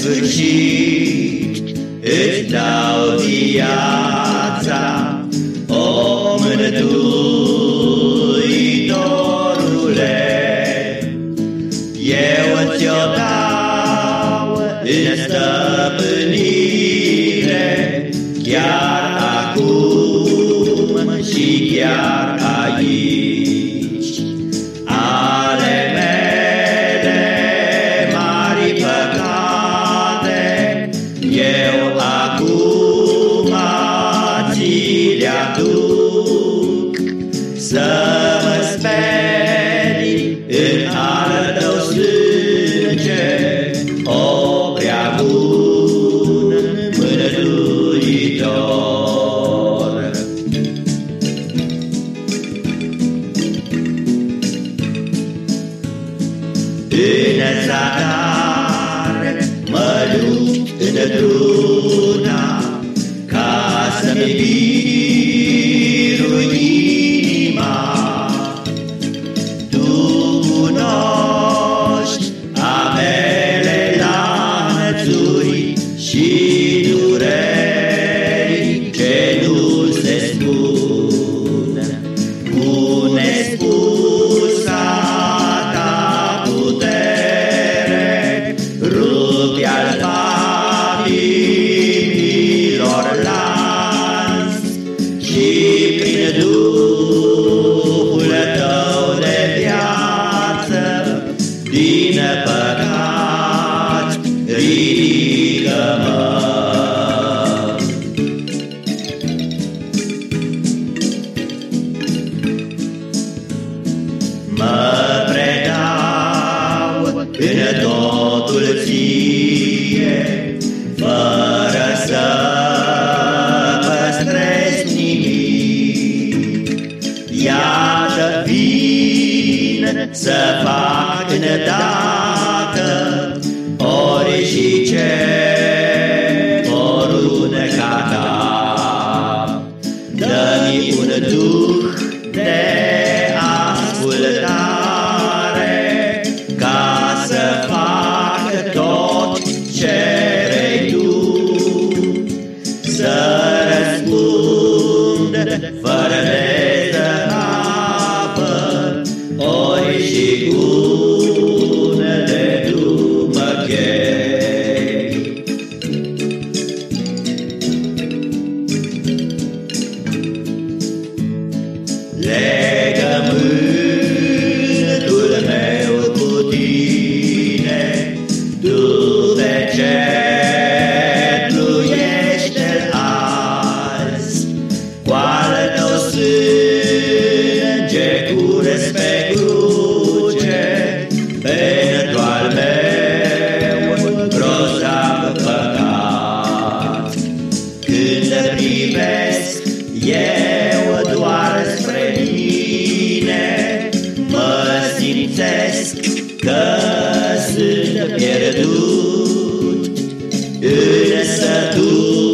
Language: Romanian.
sfârșit Îți dau viața, o mântuitorule Eu ți-o dau în stăpânire Chiar acum și chiar In Ina sadar madu ina. Din păcat ridică-mă. Mă predau în fac îndată ori și ce porunca ta. Dă-mi un duh de ascultare ca să fac tot ce vrei tu, să răspund fără de eu doar spre mine, Mă simțesc că sunt pierdut, Însă tu